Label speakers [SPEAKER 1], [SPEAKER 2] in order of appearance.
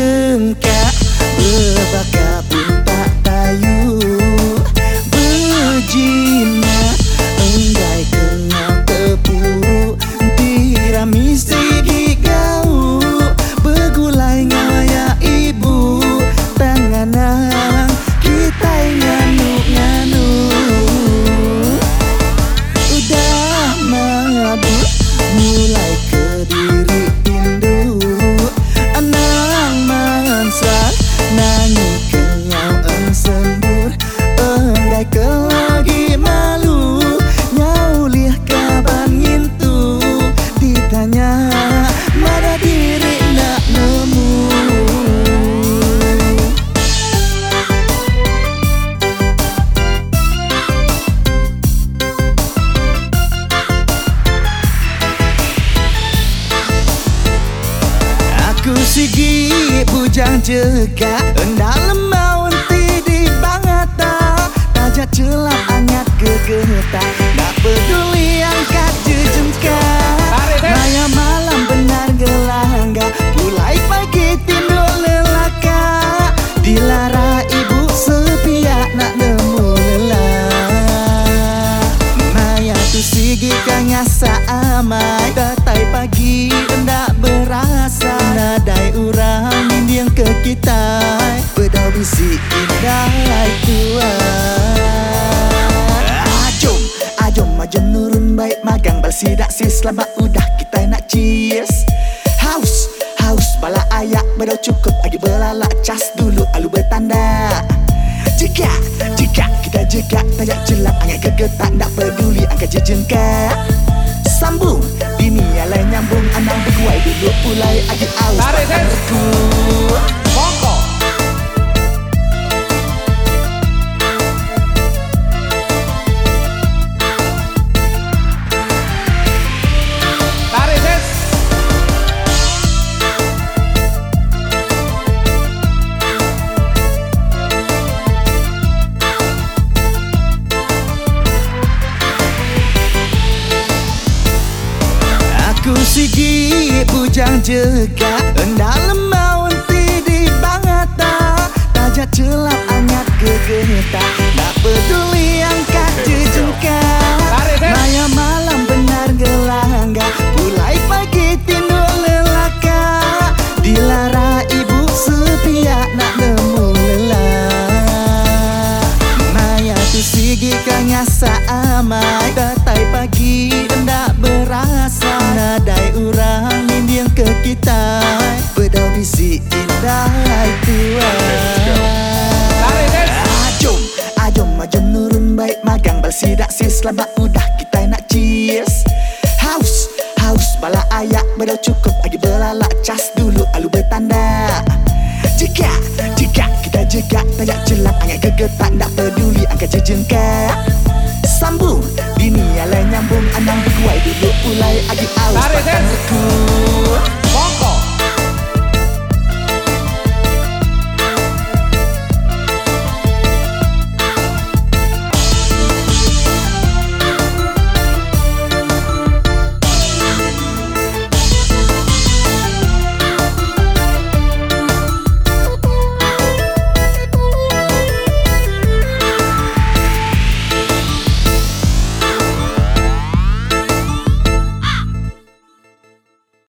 [SPEAKER 1] thương cả mưa và cả sigi bujang jega Dalam mau enti di bangata. Tajak celap angat gegeta Tak peduli angkat jejengka. Maya malam benar gelangga. Pulai pagi tidur lelaka. Dilara ibu sepiak nak nemu lelah Maya tu sigi kanyasa amai Tatai pagi hendak kita Bedau bisi indah tua Ajom, ajom ajom nurun baik. Magang Bal sidak si selamat udah kita nak cheers. Haus, haus bala ayak bedau cukup Agi belalak. Cas dulu alu bertanda. Jika, jika kita jika Tanya jelap angin kegetak Tak peduli angka jejengka Sambung Bini lain nyambung. Anang berguai duduk pulai Agi aus.
[SPEAKER 2] Tarik,
[SPEAKER 1] Sigi bujang jega Dalam mau enti di bangata. Tajak celap angat gegeta Tak peduli angkat jejengka. Maya malam benar gelangga Pulai pagi tidur lelaka. Dilara ibu sepiak nak nemu lelah Maya tu sigi kanyasa amai pagi hendak berasa Nadai urang yang ke kita. Bedau bisi indah
[SPEAKER 2] Sis.
[SPEAKER 1] Ajom, ajom, ajom nurun baik. Magang Bal sidak si selamat udah kita nak cheers. Haus, haus bala ayak bedau cukup Agi belalak. Cas dulu alu bertanda. Jika, jika kita jega Tanya jelap angin kegetak Tak peduli angka jejengka. Sambung Bini lain nyambung Anang